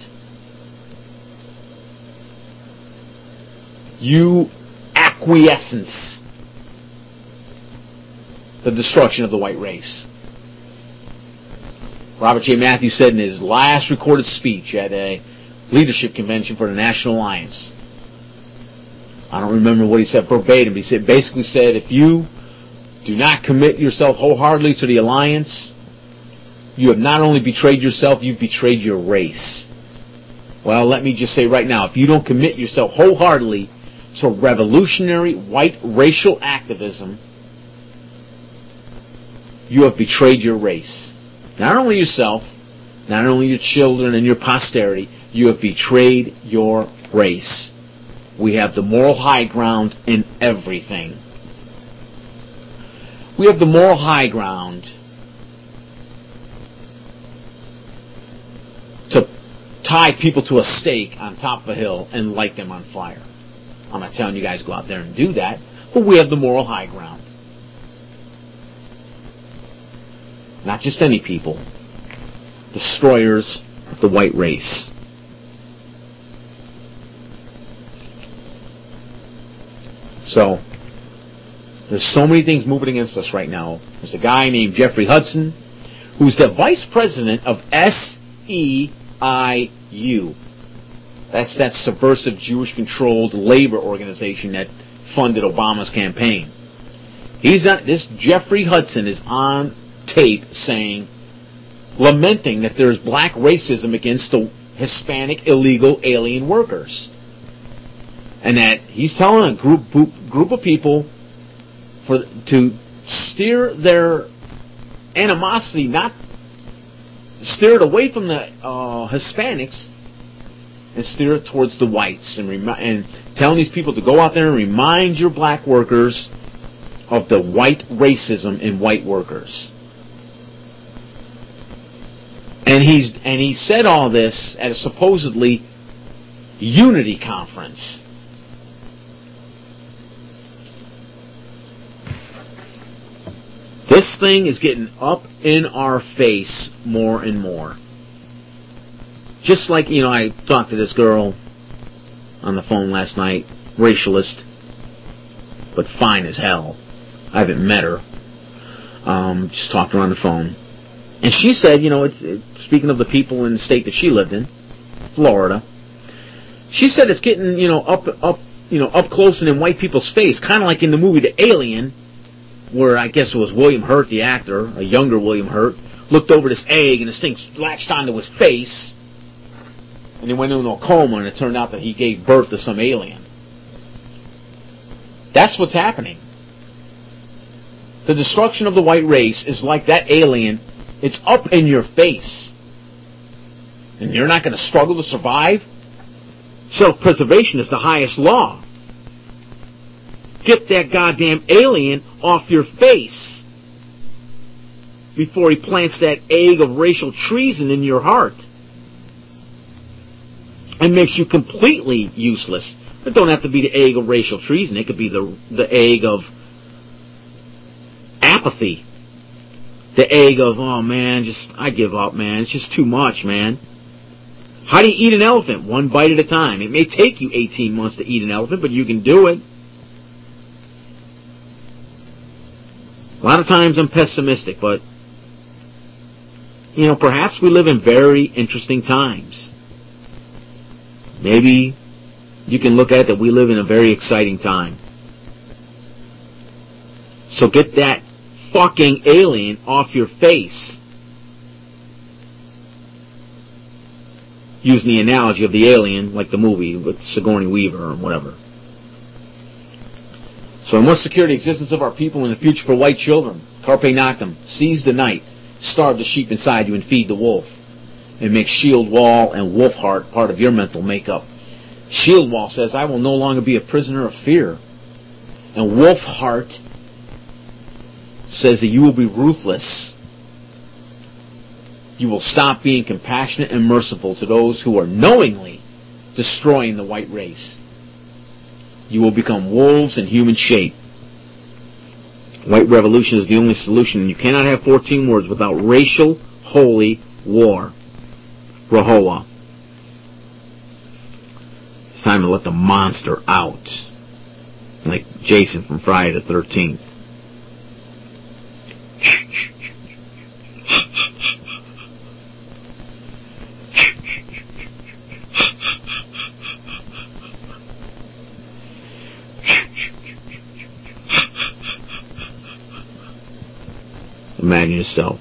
B: you acquiescence the destruction of the white race. Robert J. Mathews said in his last recorded speech at a leadership convention for the National Alliance. I don't remember what he said verbatim. He said basically said if you do not commit yourself wholeheartedly to the alliance, you have not only betrayed yourself, you've betrayed your race. Well, let me just say right now, if you don't commit yourself wholeheartedly to revolutionary white racial activism, you have betrayed your race. Not only yourself, not only your children and your posterity, you have betrayed your race. We have the moral high ground in everything. We have the moral high ground to tie people to a stake on top of a hill and light them on fire. I'm not telling you guys to go out there and do that, but we have the moral high ground. Not just any people. Destroyers of the white race. So, There's so many things moving against us right now. There's a guy named Jeffrey Hudson, who's the vice president of SEIU. That's that subversive Jewish-controlled labor organization that funded Obama's campaign. He's not. This Jeffrey Hudson is on tape saying, lamenting that there's black racism against the Hispanic illegal alien workers, and that he's telling a group group of people for to steer their animosity, not steer it away from the uh, Hispanics and steer it towards the whites, and remi- and telling these people to go out there and remind your black workers of the white racism in white workers. And he's and he said all this at a supposedly unity conference. This thing is getting up in our face more and more. Just like, you know, I talked to this girl on the phone last night, racialist, but fine as hell. I haven't met her. Um, just talked to her on the phone. And she said, you know, it's, it, speaking of the people in the state that she lived in, Florida, she said it's getting, you know, up, up, you know, up close and in white people's face, kind of like in the movie The Alien, where I guess it was William Hurt, the actor, a younger William Hurt, looked over this egg and this thing latched onto his face, and he went into a coma, and it turned out that he gave birth to some alien. That's what's happening. The destruction of the white race is like that alien. It's up in your face. And you're not going to struggle to survive? Self-preservation is the highest law. Get that goddamn alien off your face before he plants that egg of racial treason in your heart and makes you completely useless. It don't have to be the egg of racial treason. It could be the the egg of apathy. The egg of, oh man, just, I give up, man. It's just too much, man. How do you eat an elephant? One bite at a time. It may take you 18 months to eat an elephant, but you can do it. A lot of times I'm pessimistic, but, you know, perhaps we live in very interesting times. Maybe you can look at that we live in a very exciting time. So get that fucking alien off your face. Using the analogy of the alien, like the movie with Sigourney Weaver or whatever. So I must secure the existence of our people in the future for white children. Carpe noctem. Seize the night. Starve the sheep inside you and feed the wolf. And make shield wall and wolf heart part of your mental makeup. Shield wall says, I will no longer be a prisoner of fear. And wolf heart says that you will be ruthless. You will stop being compassionate and merciful to those who are knowingly destroying the white race. You will become wolves in human shape. White revolution is the only solution. You cannot have 14 words without racial holy war. Rahowa. It's time to let the monster out. Like Jason from Friday the 13th. Imagine yourself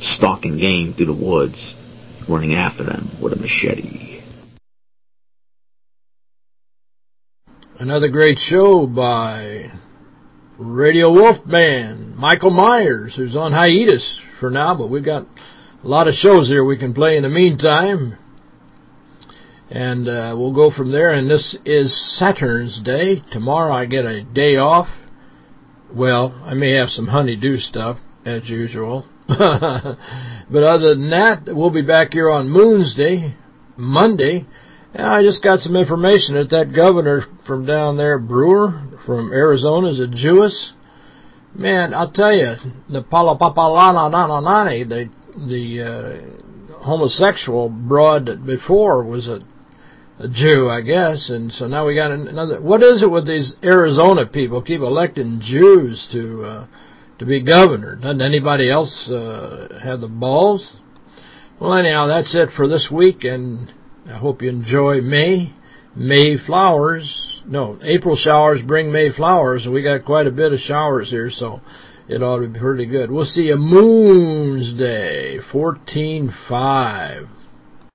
B: stalking game through the woods, running after them with a machete.
A: Another great show by Radio Wolfman, Michael Myers, who's on hiatus for now, but we've got a lot of shows here we can play in the meantime. And uh, we'll go from there. And this is Saturn's Day. Tomorrow I get a day off. Well, I may have some honeydew stuff, as usual. but other than that, we'll be back here on Moon's Day, Monday. And I just got some information that that governor from down there, Brewer, from Arizona, is a Jewess. Man, I'll tell you, the Palapapalana, the the uh, homosexual broad that before was a a Jew, I guess. And so now we got another. What is it with these Arizona people keep electing Jews to uh, to be governor? Doesn't anybody else uh, have the balls? Well, anyhow, that's it for this week, and I hope you enjoy May. May flowers. No, April showers bring May flowers, and we got quite a bit of showers here, so it ought to be pretty good. We'll see you Moon's Day, 14-5.